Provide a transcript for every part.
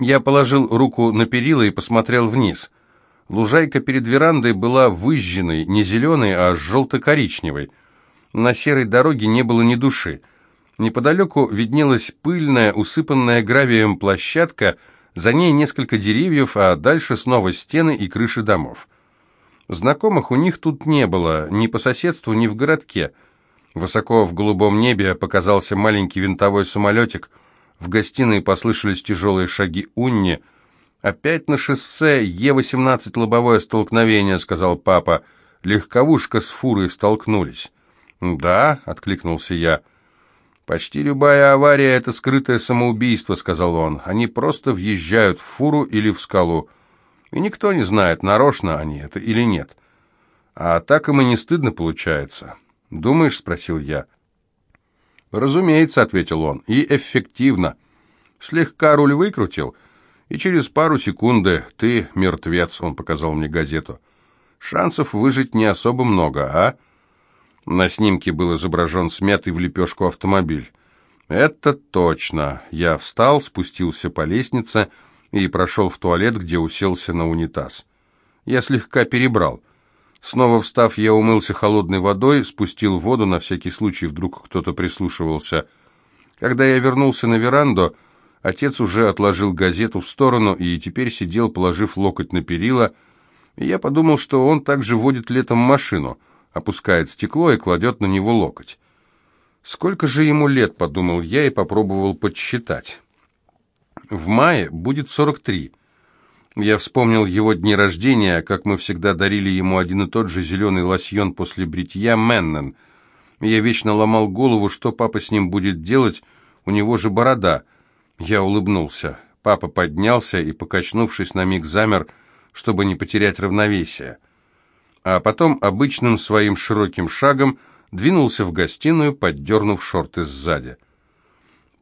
Я положил руку на перила и посмотрел вниз. Лужайка перед верандой была выжженной, не зеленой, а желто-коричневой. На серой дороге не было ни души. Неподалеку виднелась пыльная, усыпанная гравием площадка, за ней несколько деревьев, а дальше снова стены и крыши домов. Знакомых у них тут не было, ни по соседству, ни в городке. Высоко в голубом небе показался маленький винтовой самолетик. В гостиной послышались тяжелые шаги Унни. «Опять на шоссе Е-18 лобовое столкновение», — сказал папа. «Легковушка с фурой столкнулись». «Да», — откликнулся я. «Почти любая авария — это скрытое самоубийство», — сказал он. «Они просто въезжают в фуру или в скалу. И никто не знает, нарочно они это или нет. А так им и не стыдно получается». «Думаешь?» — спросил я. «Разумеется», — ответил он, — «и эффективно. Слегка руль выкрутил, и через пару секунды ты мертвец», — он показал мне газету. «Шансов выжить не особо много, а?» На снимке был изображен смятый в лепешку автомобиль. «Это точно!» Я встал, спустился по лестнице и прошел в туалет, где уселся на унитаз. Я слегка перебрал. Снова встав, я умылся холодной водой, спустил воду, на всякий случай вдруг кто-то прислушивался. Когда я вернулся на веранду, отец уже отложил газету в сторону и теперь сидел, положив локоть на перила, и я подумал, что он также водит летом машину — опускает стекло и кладет на него локоть. «Сколько же ему лет?» — подумал я и попробовал подсчитать. В мае будет 43. Я вспомнил его дни рождения, как мы всегда дарили ему один и тот же зеленый лосьон после бритья Меннен. Я вечно ломал голову, что папа с ним будет делать, у него же борода. Я улыбнулся. Папа поднялся и, покачнувшись на миг, замер, чтобы не потерять равновесие а потом обычным своим широким шагом двинулся в гостиную, поддернув шорты сзади.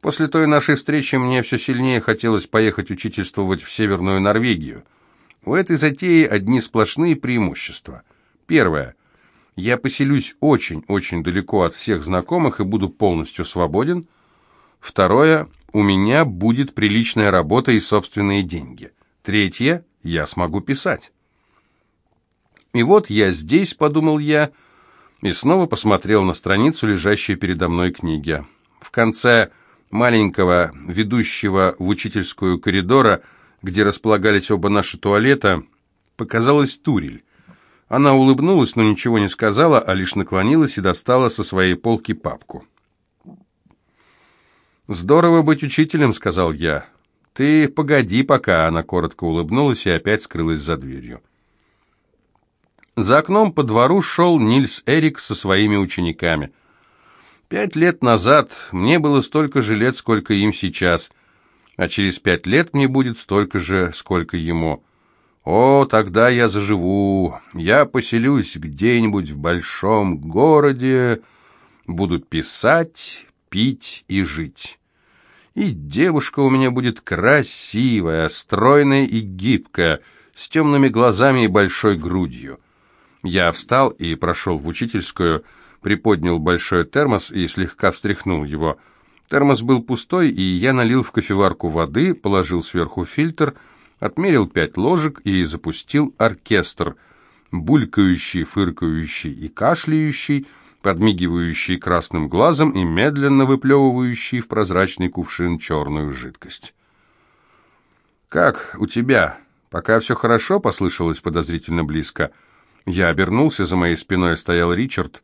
После той нашей встречи мне все сильнее хотелось поехать учительствовать в Северную Норвегию. У этой затеи одни сплошные преимущества. Первое. Я поселюсь очень-очень далеко от всех знакомых и буду полностью свободен. Второе. У меня будет приличная работа и собственные деньги. Третье. Я смогу писать. И вот я здесь, подумал я, и снова посмотрел на страницу, лежащей передо мной книги. В конце маленького, ведущего в учительскую коридора, где располагались оба наши туалета, показалась Турель. Она улыбнулась, но ничего не сказала, а лишь наклонилась и достала со своей полки папку. «Здорово быть учителем», — сказал я. «Ты погоди пока», — она коротко улыбнулась и опять скрылась за дверью. За окном по двору шел Нильс Эрик со своими учениками. Пять лет назад мне было столько же лет, сколько им сейчас, а через пять лет мне будет столько же, сколько ему. О, тогда я заживу, я поселюсь где-нибудь в большом городе, буду писать, пить и жить. И девушка у меня будет красивая, стройная и гибкая, с темными глазами и большой грудью. Я встал и прошел в учительскую, приподнял большой термос и слегка встряхнул его. Термос был пустой, и я налил в кофеварку воды, положил сверху фильтр, отмерил пять ложек и запустил оркестр, булькающий, фыркающий и кашляющий, подмигивающий красным глазом и медленно выплевывающий в прозрачный кувшин черную жидкость. «Как у тебя? Пока все хорошо?» — послышалось подозрительно близко — я обернулся, за моей спиной стоял Ричард.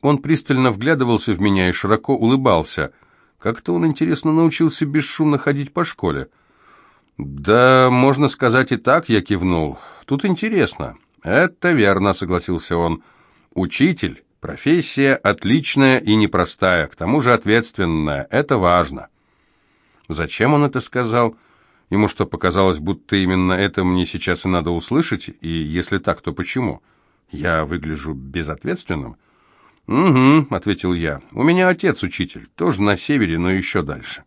Он пристально вглядывался в меня и широко улыбался. Как-то он, интересно, научился бесшумно ходить по школе. «Да, можно сказать и так», — я кивнул. «Тут интересно». «Это верно», — согласился он. «Учитель. Профессия отличная и непростая, к тому же ответственная. Это важно». Зачем он это сказал? Ему что, показалось, будто именно это мне сейчас и надо услышать? И если так, то почему? Я выгляжу безответственным? «Угу», — ответил я. «У меня отец учитель, тоже на севере, но еще дальше».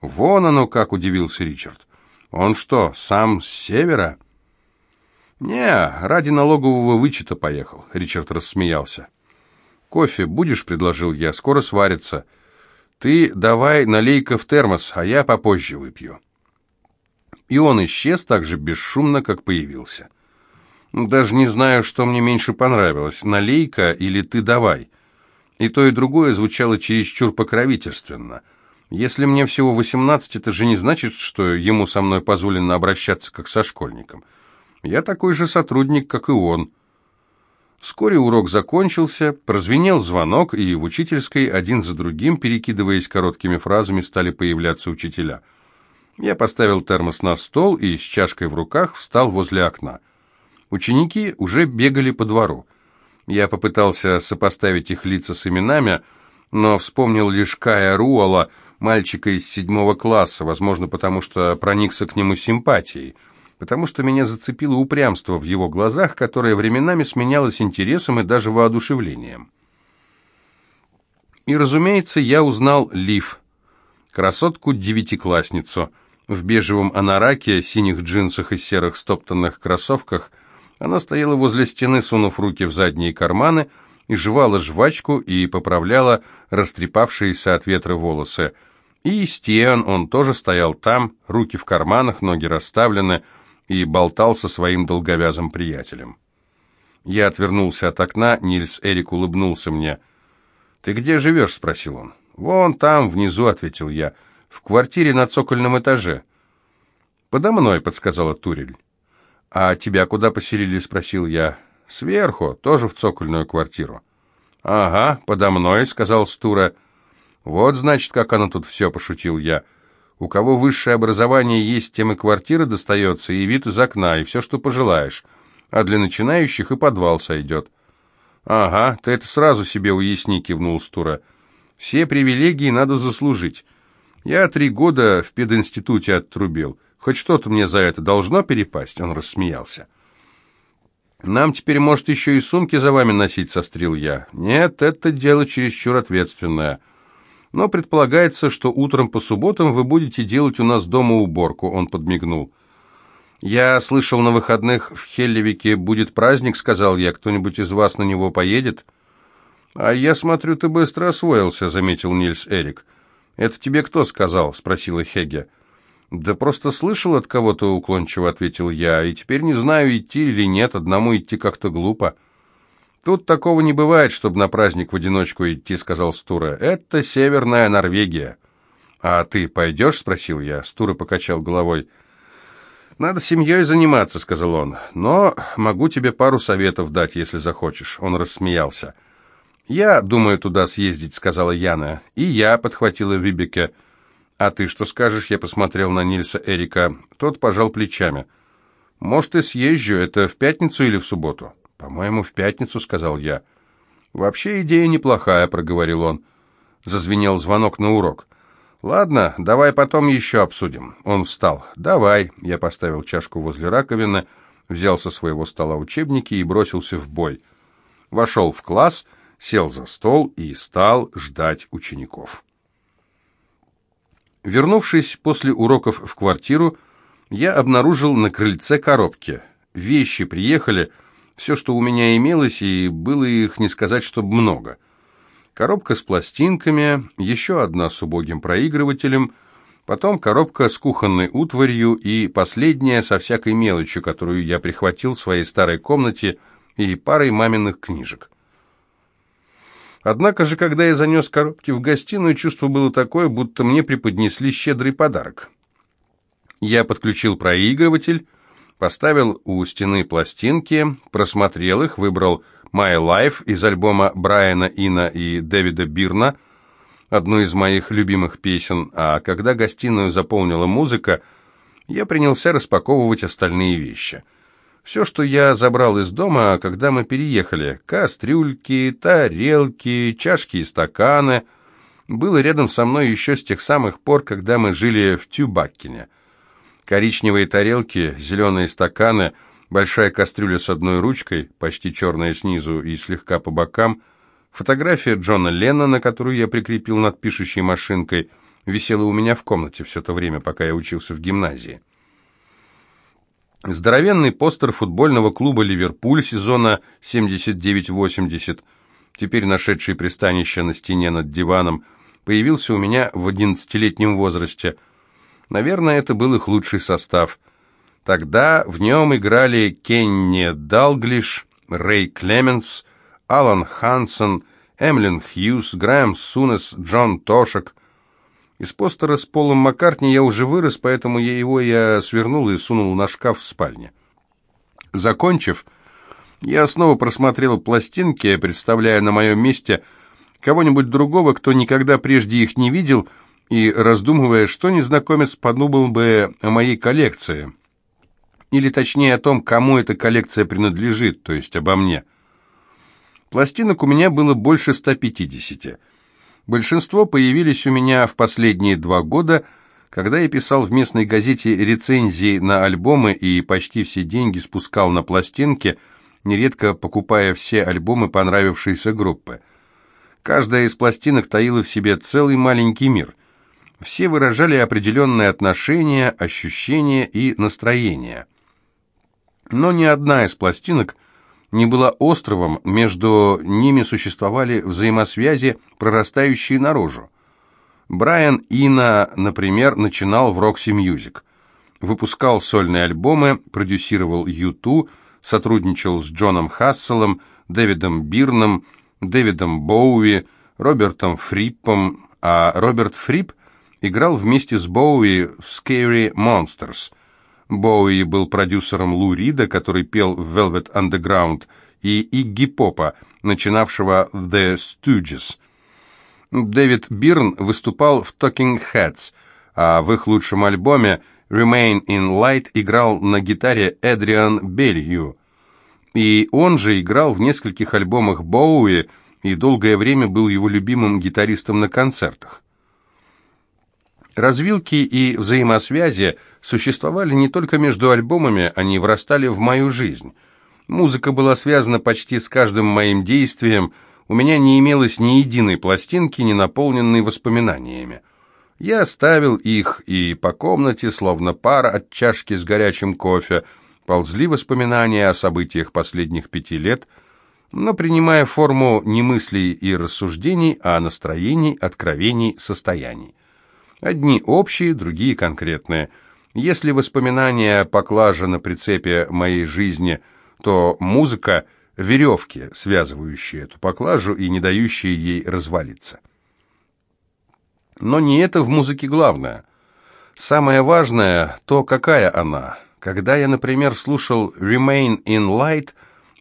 «Вон оно как!» — удивился Ричард. «Он что, сам с севера?» «Не, ради налогового вычета поехал», — Ричард рассмеялся. «Кофе будешь?» — предложил я. «Скоро сварится. Ты давай налей-ка в термос, а я попозже выпью». И он исчез так же бесшумно, как появился. Даже не знаю, что мне меньше понравилось, налейка или ты давай. И то, и другое звучало чересчур покровительственно. Если мне всего восемнадцать, это же не значит, что ему со мной позволено обращаться как со школьником. Я такой же сотрудник, как и он. Вскоре урок закончился, прозвенел звонок, и в учительской один за другим, перекидываясь короткими фразами, стали появляться учителя. Я поставил термос на стол и с чашкой в руках встал возле окна. Ученики уже бегали по двору. Я попытался сопоставить их лица с именами, но вспомнил лишь Кая Руала, мальчика из седьмого класса, возможно, потому что проникся к нему симпатией, потому что меня зацепило упрямство в его глазах, которое временами сменялось интересом и даже воодушевлением. И, разумеется, я узнал Лив, красотку-девятиклассницу, в бежевом анараке, синих джинсах и серых стоптанных кроссовках – она стояла возле стены, сунув руки в задние карманы, и жевала жвачку и поправляла растрепавшиеся от ветра волосы. И Стиан, он тоже стоял там, руки в карманах, ноги расставлены, и болтал со своим долговязым приятелем. Я отвернулся от окна, Нильс Эрик улыбнулся мне. «Ты где живешь?» — спросил он. «Вон там, внизу», — ответил я, — «в квартире на цокольном этаже». «Подо мной», — подсказала Турель. «А тебя куда поселили?» — спросил я. «Сверху, тоже в цокольную квартиру». «Ага, подо мной», — сказал Стура. «Вот, значит, как оно тут все», — пошутил я. «У кого высшее образование есть, тем и квартира достается, и вид из окна, и все, что пожелаешь. А для начинающих и подвал сойдет». «Ага, ты это сразу себе уясни», — кивнул Стура. «Все привилегии надо заслужить. Я три года в пединституте отрубил. Хоть что-то мне за это должно перепасть?» Он рассмеялся. «Нам теперь, может, еще и сумки за вами носить?» — сострил я. «Нет, это дело чересчур ответственное. Но предполагается, что утром по субботам вы будете делать у нас дома уборку», — он подмигнул. «Я слышал, на выходных в Хеллевике будет праздник», — сказал я. «Кто-нибудь из вас на него поедет?» «А я смотрю, ты быстро освоился», — заметил Нильс Эрик. «Это тебе кто сказал?» — спросила Хеге. «Да просто слышал от кого-то уклончиво», — ответил я, «и теперь не знаю, идти или нет, одному идти как-то глупо». «Тут такого не бывает, чтобы на праздник в одиночку идти», — сказал Стура. «Это северная Норвегия». «А ты пойдешь?» — спросил я. Стура покачал головой. «Надо семьей заниматься», — сказал он. «Но могу тебе пару советов дать, если захочешь». Он рассмеялся. «Я думаю туда съездить», — сказала Яна. «И я», — подхватила Вибеке. «А ты что скажешь?» Я посмотрел на Нильса Эрика. Тот пожал плечами. «Может, и съезжу. Это в пятницу или в субботу?» «По-моему, в пятницу», — сказал я. «Вообще идея неплохая», — проговорил он. Зазвенел звонок на урок. «Ладно, давай потом еще обсудим». Он встал. «Давай». Я поставил чашку возле раковины, взял со своего стола учебники и бросился в бой. Вошел в класс, сел за стол и стал ждать учеников. Вернувшись после уроков в квартиру, я обнаружил на крыльце коробки. Вещи приехали, все, что у меня имелось, и было их не сказать, чтобы много. Коробка с пластинками, еще одна с убогим проигрывателем, потом коробка с кухонной утварью и последняя со всякой мелочью, которую я прихватил в своей старой комнате, и парой маминых книжек. Однако же, когда я занес коробки в гостиную, чувство было такое, будто мне преподнесли щедрый подарок. Я подключил проигрыватель, поставил у стены пластинки, просмотрел их, выбрал «My Life» из альбома Брайана Ина и Дэвида Бирна, одну из моих любимых песен, а когда гостиную заполнила музыка, я принялся распаковывать остальные вещи – все, что я забрал из дома, когда мы переехали. Кастрюльки, тарелки, чашки и стаканы. Было рядом со мной еще с тех самых пор, когда мы жили в Тюбаккине. Коричневые тарелки, зеленые стаканы, большая кастрюля с одной ручкой, почти черная снизу и слегка по бокам, фотография Джона Леннона, которую я прикрепил над пишущей машинкой, висела у меня в комнате все то время, пока я учился в гимназии. Здоровенный постер футбольного клуба «Ливерпуль» сезона 79-80, теперь нашедший пристанище на стене над диваном, появился у меня в одиннадцатилетнем возрасте. Наверное, это был их лучший состав. Тогда в нем играли Кенни Далглиш, Рэй Клеменс, Алан Хансон, Эмлин Хьюз, Грэм Сунес, Джон Тошек. Из постера с Полом Маккартни я уже вырос, поэтому я его я свернул и сунул на шкаф в спальне. Закончив, я снова просмотрел пластинки, представляя на моем месте кого-нибудь другого, кто никогда прежде их не видел, и раздумывая, что незнакомец подумал бы о моей коллекции. Или точнее о том, кому эта коллекция принадлежит, то есть обо мне. Пластинок у меня было больше 150. Большинство появились у меня в последние два года, когда я писал в местной газете рецензии на альбомы и почти все деньги спускал на пластинки, нередко покупая все альбомы понравившейся группы. Каждая из пластинок таила в себе целый маленький мир. Все выражали определенные отношения, ощущения и настроения. Но ни одна из пластинок не была островом, между ними существовали взаимосвязи, прорастающие наружу. Брайан Ина, например, начинал в Roxy Music. Выпускал сольные альбомы, продюсировал U2, сотрудничал с Джоном Хасселом, Дэвидом Бирном, Дэвидом Боуи, Робертом Фриппом, а Роберт Фрипп играл вместе с Боуи в Scary Monsters – Боуи был продюсером Лу Рида, который пел Velvet Underground, и Игги Попа, начинавшего The Stooges. Дэвид Бирн выступал в Talking Heads, а в их лучшем альбоме Remain in Light играл на гитаре Эдриан Белью. И он же играл в нескольких альбомах Боуи и долгое время был его любимым гитаристом на концертах. Развилки и взаимосвязи существовали не только между альбомами, они врастали в мою жизнь. Музыка была связана почти с каждым моим действием, у меня не имелось ни единой пластинки, не наполненной воспоминаниями. Я ставил их, и по комнате, словно пара от чашки с горячим кофе, ползли воспоминания о событиях последних пяти лет, но принимая форму не мыслей и рассуждений, а настроений, откровений, состояний. Одни общие, другие конкретные. Если воспоминания поклажа на прицепе моей жизни, то музыка — веревки, связывающие эту поклажу и не дающие ей развалиться. Но не это в музыке главное. Самое важное — то, какая она. Когда я, например, слушал «Remain in Light»,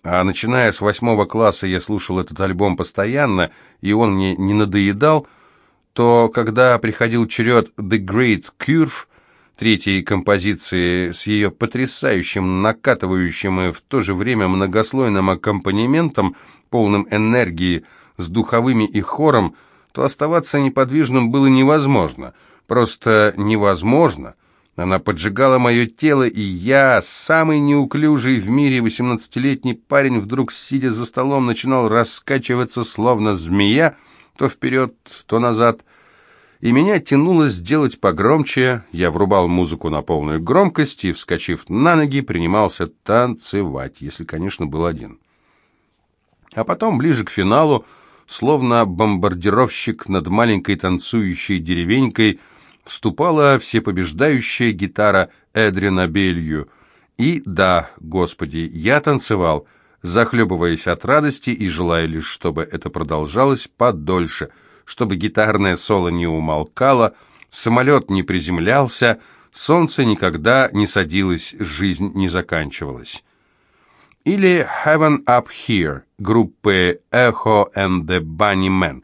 а начиная с восьмого класса я слушал этот альбом постоянно, и он мне не надоедал — то когда приходил черед «The Great Curve», третьей композиции с ее потрясающим, накатывающим и в то же время многослойным аккомпанементом, полным энергии, с духовыми и хором, то оставаться неподвижным было невозможно. Просто невозможно. Она поджигала мое тело, и я, самый неуклюжий в мире восемнадцатилетний парень, вдруг, сидя за столом, начинал раскачиваться, словно змея, то вперед, то назад, и меня тянуло сделать погромче, я врубал музыку на полную громкость и, вскочив на ноги, принимался танцевать, если, конечно, был один. А потом, ближе к финалу, словно бомбардировщик над маленькой танцующей деревенькой, вступала всепобеждающая гитара Эдрина Белью. И да, Господи, я танцевал — захлебываясь от радости и желая лишь, чтобы это продолжалось подольше, чтобы гитарное соло не умолкало, самолет не приземлялся, солнце никогда не садилось, жизнь не заканчивалась. Или «Heaven Up Here» группы Echo and the Bunnymen,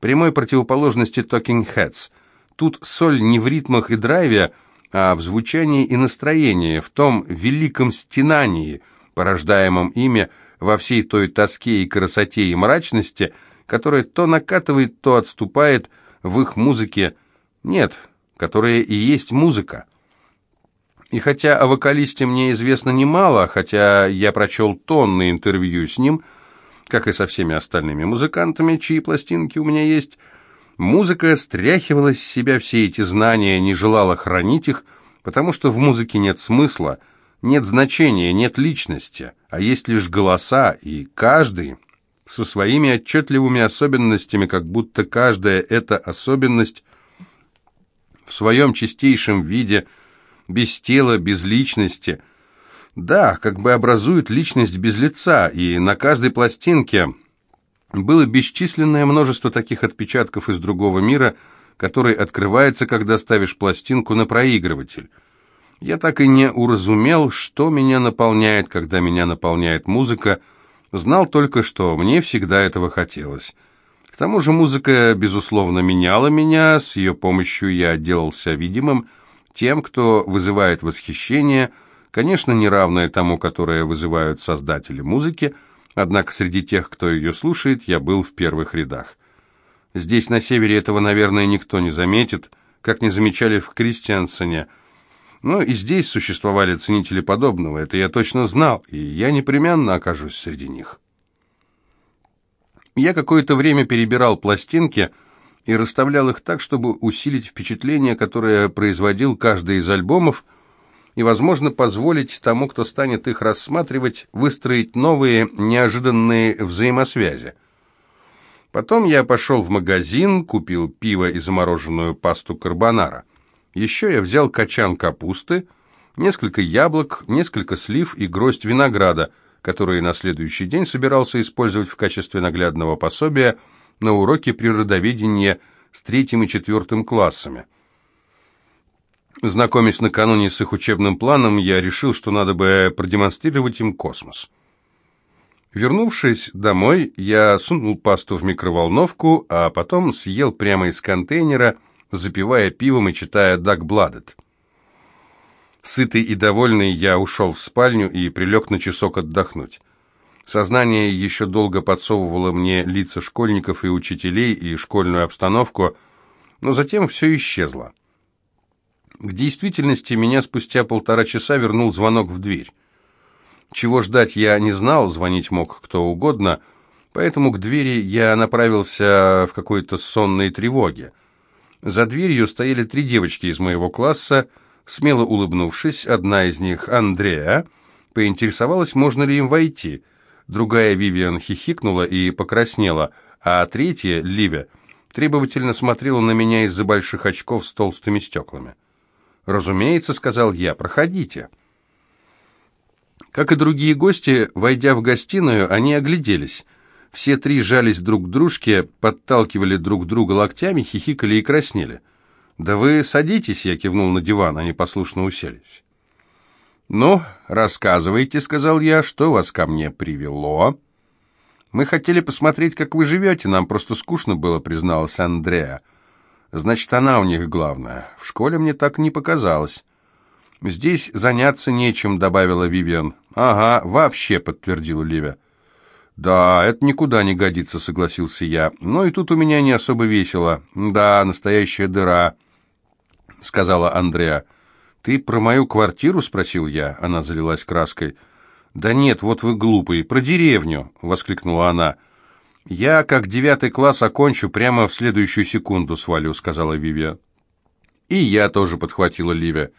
прямой противоположности Talking Heads. Тут соль не в ритмах и драйве, а в звучании и настроении, в том великом стенании – порождаемом ими во всей той тоске и красоте и мрачности, которая то накатывает, то отступает в их музыке, нет, которая и есть музыка. И хотя о вокалисте мне известно немало, хотя я прочел тонны интервью с ним, как и со всеми остальными музыкантами, чьи пластинки у меня есть, музыка стряхивала с себя все эти знания, не желала хранить их, потому что в музыке нет смысла – нет значения, нет личности, а есть лишь голоса, и каждый со своими отчетливыми особенностями, как будто каждая эта особенность в своем чистейшем виде, без тела, без личности. Да, как бы образует личность без лица, и на каждой пластинке было бесчисленное множество таких отпечатков из другого мира, который открывается, когда ставишь пластинку на проигрыватель. Я так и не уразумел, что меня наполняет, когда меня наполняет музыка, знал только, что мне всегда этого хотелось. К тому же музыка, безусловно, меняла меня, с ее помощью я делался видимым тем, кто вызывает восхищение, конечно, не равное тому, которое вызывают создатели музыки, однако среди тех, кто ее слушает, я был в первых рядах. Здесь, на севере, этого, наверное, никто не заметит, как не замечали в Кристиансоне, но и здесь существовали ценители подобного, это я точно знал, и я непременно окажусь среди них. Я какое-то время перебирал пластинки и расставлял их так, чтобы усилить впечатление, которое производил каждый из альбомов, и, возможно, позволить тому, кто станет их рассматривать, выстроить новые, неожиданные взаимосвязи. Потом я пошел в магазин, купил пиво и замороженную пасту карбонара. Еще я взял качан капусты, несколько яблок, несколько слив и гроздь винограда – которые на следующий день собирался использовать в качестве наглядного пособия на уроке природоведения с третьим и четвертым классами. Знакомясь накануне с их учебным планом, я решил, что надо бы продемонстрировать им космос. Вернувшись домой, я сунул пасту в микроволновку, а потом съел прямо из контейнера, запивая пивом и читая «Даг Бладет». Сытый и довольный, я ушел в спальню и прилег на часок отдохнуть. Сознание еще долго подсовывало мне лица школьников и учителей и школьную обстановку, но затем все исчезло. К действительности меня спустя полтора часа вернул звонок в дверь. Чего ждать я не знал, звонить мог кто угодно, поэтому к двери я направился в какой-то сонной тревоге. За дверью стояли три девочки из моего класса, Смело улыбнувшись, одна из них, Андреа, поинтересовалась, можно ли им войти. Другая, Вивиан, хихикнула и покраснела, а третья, Ливия, требовательно смотрела на меня из-за больших очков с толстыми стеклами. «Разумеется», — сказал я, — «проходите». Как и другие гости, войдя в гостиную, они огляделись. Все три жались друг к дружке, подталкивали друг друга локтями, хихикали и краснели. «Да вы садитесь», — я кивнул на диван, они послушно уселись. «Ну, рассказывайте», — сказал я, — «что вас ко мне привело?» «Мы хотели посмотреть, как вы живете, нам просто скучно было», — призналась Андреа. «Значит, она у них главная. В школе мне так не показалось». «Здесь заняться нечем», — добавила Вивиан. «Ага, вообще», — подтвердила Ливия. «Да, это никуда не годится», — согласился я. «Но и тут у меня не особо весело. Да, настоящая дыра сказала Андреа. «Ты про мою квартиру?» — спросил я. Она залилась краской. «Да нет, вот вы глупый, про деревню!» — воскликнула она. «Я, как девятый класс, окончу прямо в следующую секунду свалю», — сказала Вивия. «И я тоже», — подхватила Ливия.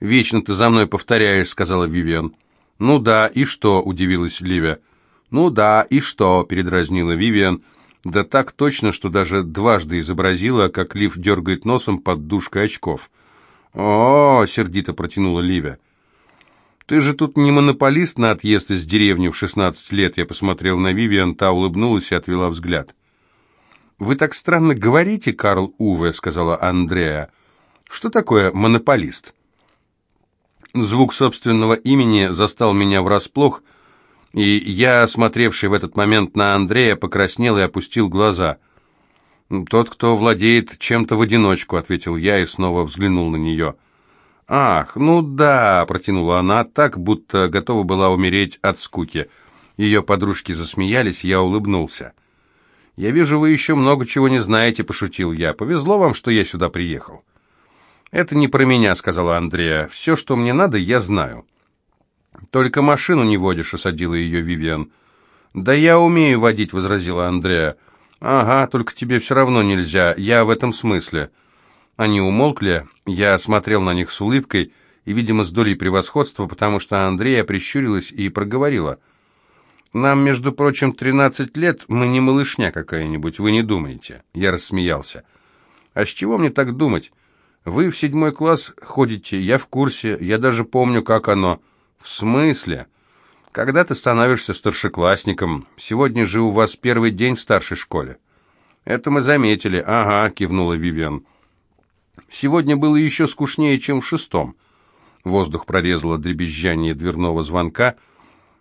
«Вечно ты за мной повторяешь», — сказала Вивиан. «Ну да, и что?» — удивилась Ливия. «Ну да, и что?» — передразнила Вивиан. Да так точно, что даже дважды изобразила, как Лив дергает носом под душкой очков. «О!» — сердито протянула Ливия. «Ты же тут не монополист на отъезд из деревни в шестнадцать лет», — я посмотрел на Вивиан, та улыбнулась и отвела взгляд. «Вы так странно говорите, Карл Уве», — сказала Андреа. «Что такое монополист?» Звук собственного имени застал меня врасплох, и я, смотревший в этот момент на Андрея, покраснел и опустил глаза. «Тот, кто владеет чем-то в одиночку», — ответил я и снова взглянул на нее. «Ах, ну да», — протянула она, так, будто готова была умереть от скуки. Ее подружки засмеялись, я улыбнулся. «Я вижу, вы еще много чего не знаете», — пошутил я. «Повезло вам, что я сюда приехал». «Это не про меня», — сказала Андрея. «Все, что мне надо, я знаю». «Только машину не водишь», — осадила ее Вивиан. «Да я умею водить», — возразила Андреа. «Ага, только тебе все равно нельзя, я в этом смысле». Они умолкли, я смотрел на них с улыбкой и, видимо, с долей превосходства, потому что Андрея прищурилась и проговорила. «Нам, между прочим, тринадцать лет, мы не малышня какая-нибудь, вы не думаете?» Я рассмеялся. «А с чего мне так думать? Вы в седьмой класс ходите, я в курсе, я даже помню, как оно». «В смысле?» «Когда ты становишься старшеклассником? Сегодня же у вас первый день в старшей школе». «Это мы заметили». «Ага», — кивнула Вивиан. «Сегодня было еще скучнее, чем в шестом». Воздух прорезало дребезжание дверного звонка.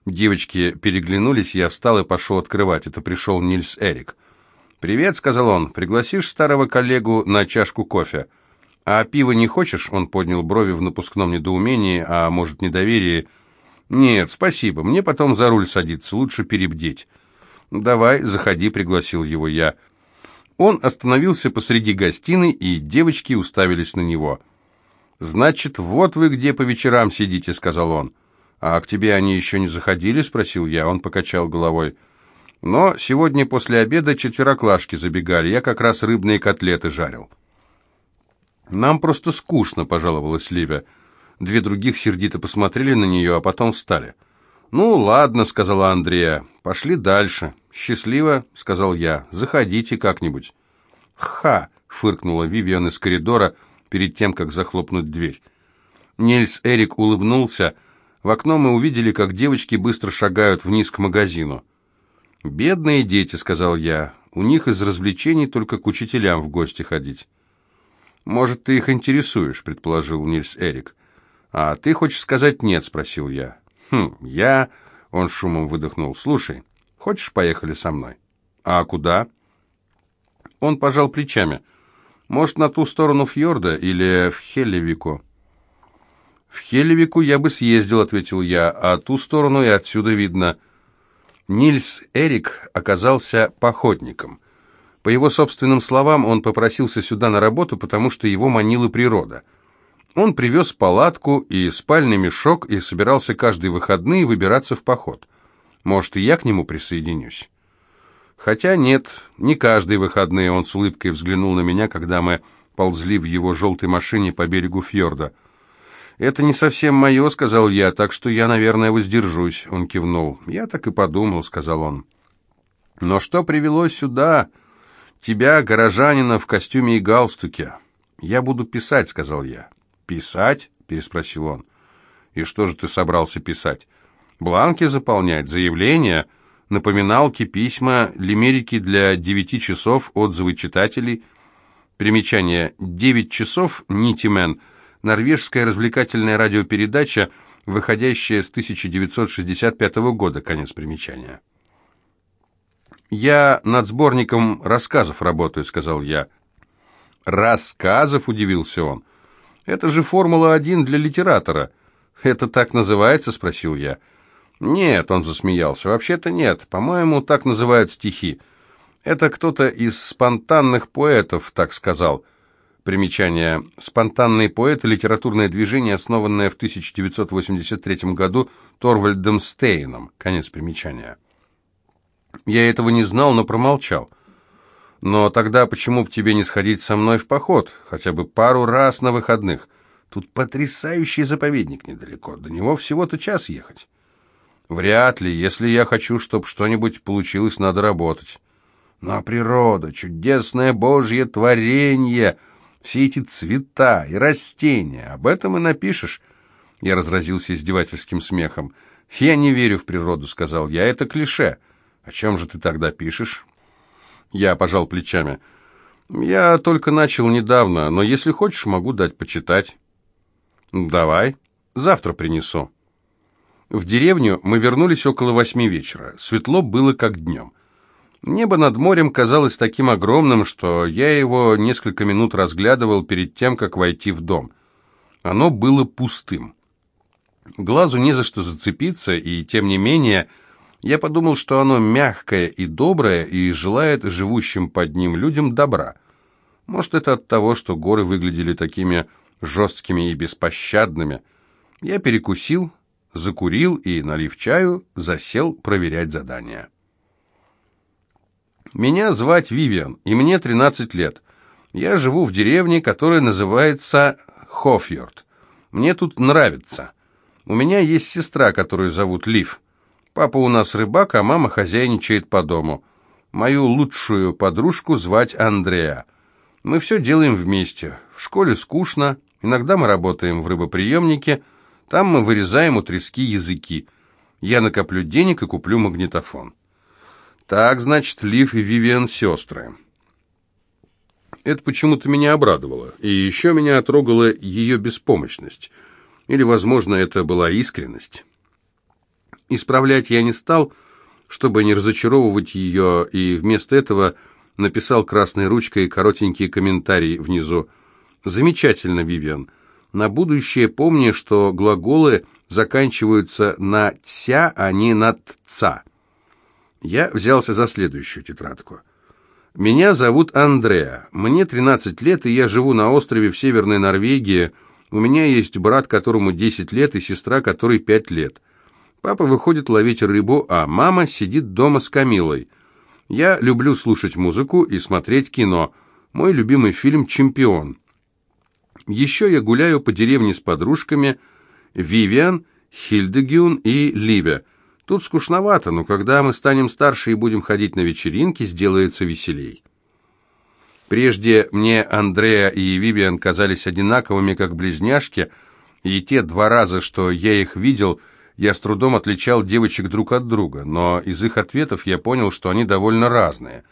Девочки переглянулись, я встал и пошел открывать. Это пришел Нильс Эрик. «Привет», — сказал он, — «пригласишь старого коллегу на чашку кофе?» «А пива не хочешь?» — он поднял брови в напускном недоумении, а может, недоверии. «Нет, спасибо, мне потом за руль садиться, лучше перебдеть». «Давай, заходи», — пригласил его я. Он остановился посреди гостиной, и девочки уставились на него. «Значит, вот вы где по вечерам сидите», — сказал он. «А к тебе они еще не заходили?» — спросил я. Он покачал головой. «Но сегодня после обеда четвероклашки забегали. Я как раз рыбные котлеты жарил». «Нам просто скучно», — пожаловалась Ливия. Две других сердито посмотрели на нее, а потом встали. «Ну, ладно», — сказала Андрея. «Пошли дальше». «Счастливо», — сказал я. «Заходите как-нибудь». «Ха!» — фыркнула Вивиан из коридора перед тем, как захлопнуть дверь. Нильс Эрик улыбнулся. В окно мы увидели, как девочки быстро шагают вниз к магазину. «Бедные дети», — сказал я. «У них из развлечений только к учителям в гости ходить». «Может, ты их интересуешь», — предположил Нильс Эрик. «А ты хочешь сказать нет?» — спросил я. «Хм, я...» — он шумом выдохнул. «Слушай, хочешь, поехали со мной?» «А куда?» Он пожал плечами. «Может, на ту сторону фьорда или в Хеллевику?» «В Хеллевику я бы съездил», — ответил я, «а ту сторону и отсюда видно». Нильс Эрик оказался походником — по его собственным словам, он попросился сюда на работу, потому что его манила природа. Он привез палатку и спальный мешок и собирался каждые выходные выбираться в поход. Может, и я к нему присоединюсь? Хотя нет, не каждые выходные он с улыбкой взглянул на меня, когда мы ползли в его желтой машине по берегу фьорда. «Это не совсем мое», — сказал я, — «так что я, наверное, воздержусь», — он кивнул. «Я так и подумал», — сказал он. «Но что привело сюда?» Тебя, горожанина, в костюме и галстуке. Я буду писать, сказал я. Писать? переспросил он. И что же ты собрался писать? Бланки заполнять, заявления, напоминалки, письма, лимерики для девяти часов, отзывы читателей. Примечание. Девять часов, Нитимен, норвежская развлекательная радиопередача, выходящая с 1965 года, конец примечания. «Я над сборником рассказов работаю», — сказал я. «Рассказов?» — удивился он. «Это же Формула-1 для литератора». «Это так называется?» — спросил я. «Нет», — он засмеялся, — «вообще-то нет. По-моему, так называют стихи. Это кто-то из спонтанных поэтов так сказал». Примечание. Спонтанные поэты – литературное движение, основанное в 1983 году Торвальдом Стейном. Конец примечания. Я этого не знал, но промолчал. Но тогда почему бы тебе не сходить со мной в поход, хотя бы пару раз на выходных? Тут потрясающий заповедник недалеко, до него всего-то час ехать. Вряд ли, если я хочу, чтобы что-нибудь получилось, надо работать. Но природа, чудесное божье творение, все эти цвета и растения, об этом и напишешь. Я разразился издевательским смехом. «Я не верю в природу», — сказал я, — «это клише». «О чем же ты тогда пишешь?» Я пожал плечами. «Я только начал недавно, но если хочешь, могу дать почитать». «Давай. Завтра принесу». В деревню мы вернулись около восьми вечера. Светло было как днем. Небо над морем казалось таким огромным, что я его несколько минут разглядывал перед тем, как войти в дом. Оно было пустым. Глазу не за что зацепиться, и тем не менее я подумал, что оно мягкое и доброе и желает живущим под ним людям добра. Может, это от того, что горы выглядели такими жесткими и беспощадными. Я перекусил, закурил и, налив чаю, засел проверять задание. Меня звать Вивиан, и мне 13 лет. Я живу в деревне, которая называется Хофьорд. Мне тут нравится. У меня есть сестра, которую зовут Лив. Папа у нас рыбак, а мама хозяйничает по дому. Мою лучшую подружку звать Андреа. Мы все делаем вместе. В школе скучно, иногда мы работаем в рыбоприемнике, там мы вырезаем у трески языки. Я накоплю денег и куплю магнитофон. Так, значит, Лив и Вивиан сестры. Это почему-то меня обрадовало, и еще меня трогала ее беспомощность. Или, возможно, это была искренность. Исправлять я не стал, чтобы не разочаровывать ее, и вместо этого написал красной ручкой коротенький комментарий внизу. «Замечательно, Вивиан. На будущее помни, что глаголы заканчиваются на «тся», а не на «тца». Я взялся за следующую тетрадку. «Меня зовут Андреа. Мне 13 лет, и я живу на острове в Северной Норвегии. У меня есть брат, которому 10 лет, и сестра, которой 5 лет. Папа выходит ловить рыбу, а мама сидит дома с Камилой. Я люблю слушать музыку и смотреть кино. Мой любимый фильм «Чемпион». Еще я гуляю по деревне с подружками Вивиан, Хильдегюн и Ливе. Тут скучновато, но когда мы станем старше и будем ходить на вечеринки, сделается веселей. Прежде мне Андреа и Вивиан казались одинаковыми, как близняшки, и те два раза, что я их видел – я с трудом отличал девочек друг от друга, но из их ответов я понял, что они довольно разные.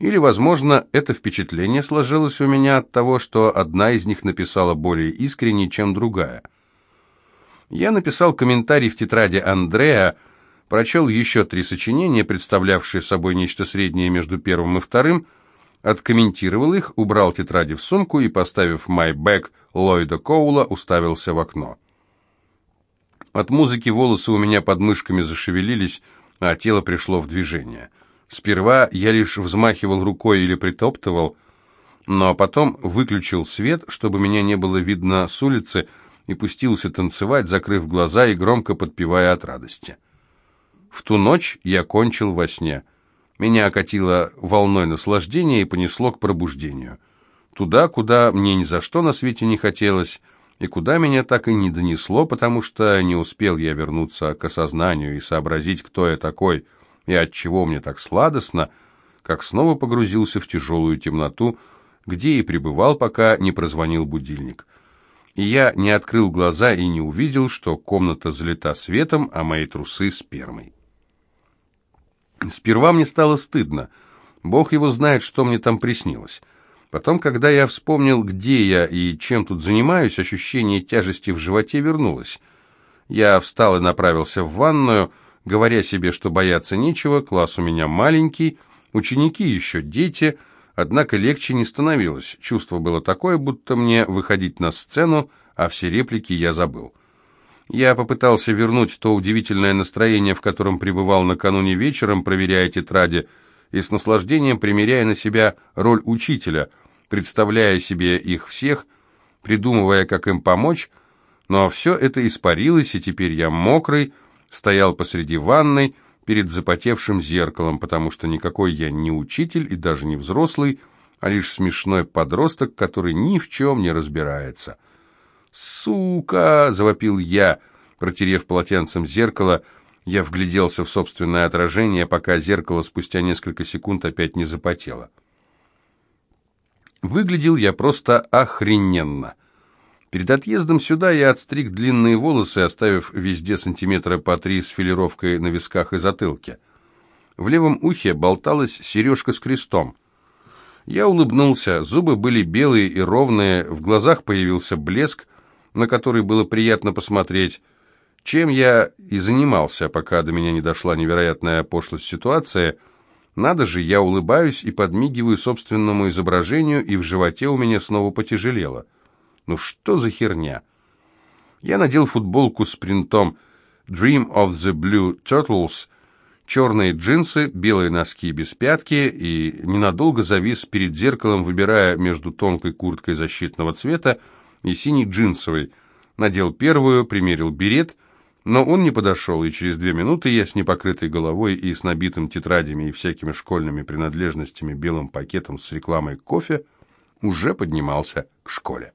Или, возможно, это впечатление сложилось у меня от того, что одна из них написала более искренне, чем другая. Я написал комментарий в тетради Андрея, прочел еще три сочинения, представлявшие собой нечто среднее между первым и вторым, откомментировал их, убрал тетради в сумку и, поставив «My Bag» Ллойда Коула, уставился в окно. От музыки волосы у меня под мышками зашевелились, а тело пришло в движение. Сперва я лишь взмахивал рукой или притоптывал, но потом выключил свет, чтобы меня не было видно с улицы, и пустился танцевать, закрыв глаза и громко подпевая от радости. В ту ночь я кончил во сне. Меня окатило волной наслаждения и понесло к пробуждению. Туда, куда мне ни за что на свете не хотелось, и куда меня так и не донесло, потому что не успел я вернуться к осознанию и сообразить, кто я такой и от чего мне так сладостно, как снова погрузился в тяжелую темноту, где и пребывал, пока не прозвонил будильник. И я не открыл глаза и не увидел, что комната залита светом, а мои трусы спермой. Сперва мне стало стыдно. Бог его знает, что мне там приснилось. Потом, когда я вспомнил, где я и чем тут занимаюсь, ощущение тяжести в животе вернулось. Я встал и направился в ванную, говоря себе, что бояться нечего, класс у меня маленький, ученики еще дети, однако легче не становилось. Чувство было такое, будто мне выходить на сцену, а все реплики я забыл. Я попытался вернуть то удивительное настроение, в котором пребывал накануне вечером, проверяя тетради, и с наслаждением примеряя на себя роль учителя – представляя себе их всех, придумывая, как им помочь, но все это испарилось, и теперь я мокрый, стоял посреди ванной перед запотевшим зеркалом, потому что никакой я не учитель и даже не взрослый, а лишь смешной подросток, который ни в чем не разбирается. «Сука!» — завопил я, протерев полотенцем зеркало. Я вгляделся в собственное отражение, пока зеркало спустя несколько секунд опять не запотело. Выглядел я просто охрененно. Перед отъездом сюда я отстриг длинные волосы, оставив везде сантиметра по три с филировкой на висках и затылке. В левом ухе болталась сережка с крестом. Я улыбнулся, зубы были белые и ровные, в глазах появился блеск, на который было приятно посмотреть. Чем я и занимался, пока до меня не дошла невероятная пошлость ситуации – надо же, я улыбаюсь и подмигиваю собственному изображению, и в животе у меня снова потяжелело. Ну что за херня? Я надел футболку с принтом «Dream of the Blue Turtles», черные джинсы, белые носки без пятки и ненадолго завис перед зеркалом, выбирая между тонкой курткой защитного цвета и синей джинсовой. Надел первую, примерил берет – но он не подошел, и через две минуты я с непокрытой головой и с набитым тетрадями и всякими школьными принадлежностями белым пакетом с рекламой кофе уже поднимался к школе.